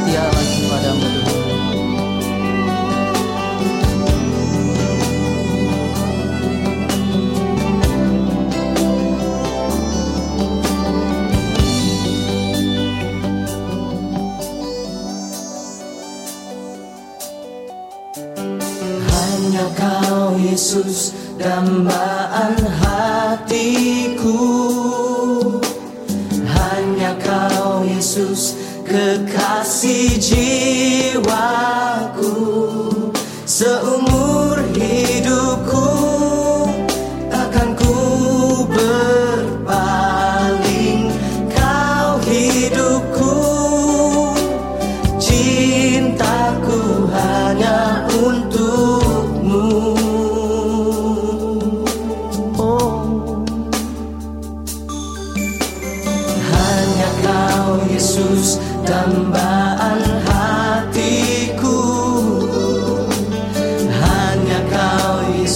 setia lagi padamu Tuhan. Hanya kau Yesus dambaan hatiku. kekasih jiwaku. Seumur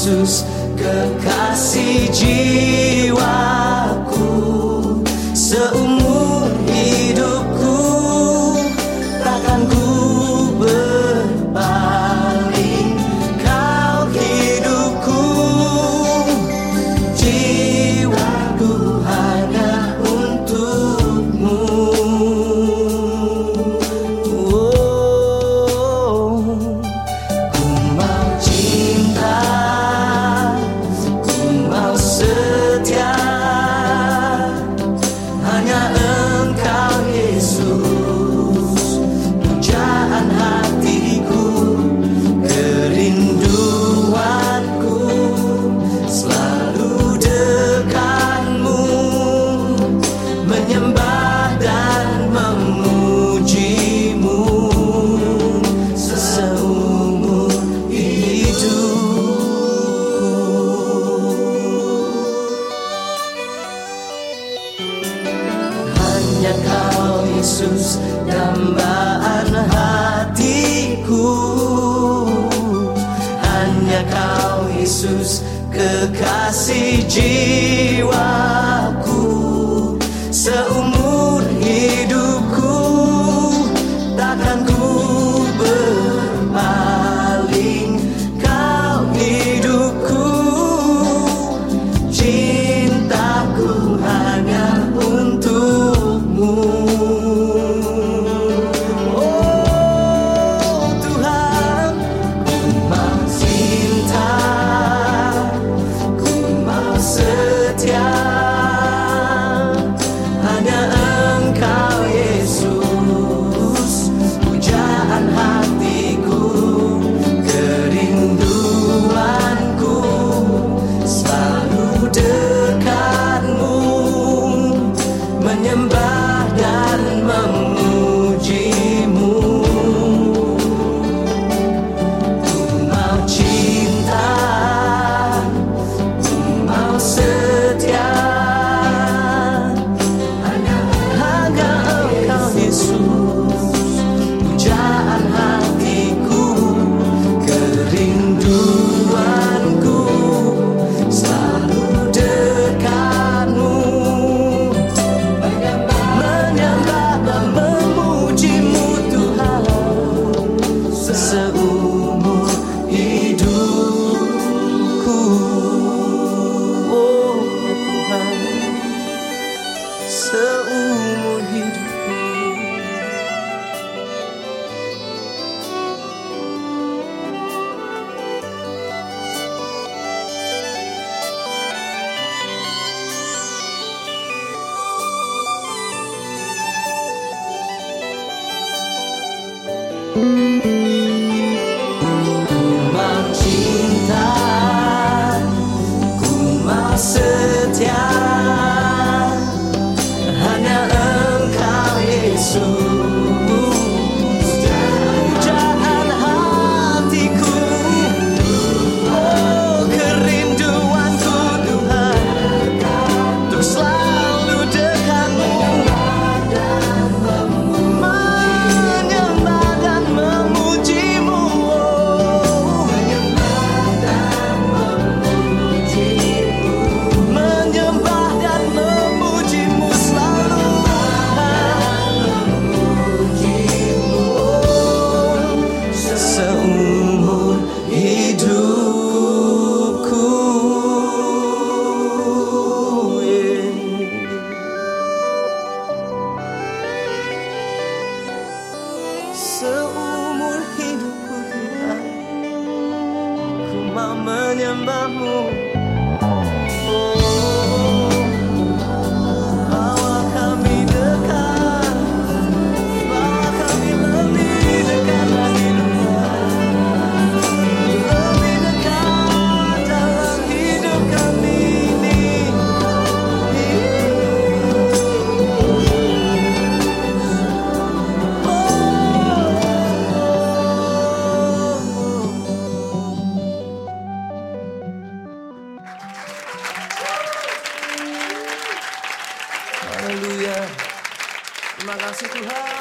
Yesus kekasih jiwa. Yesus kekasih jiwaku. Seumur 满心爱，苦满世间。seumur hidupku Tuhan. Ku mau menyembahmu. Merci tout le monde.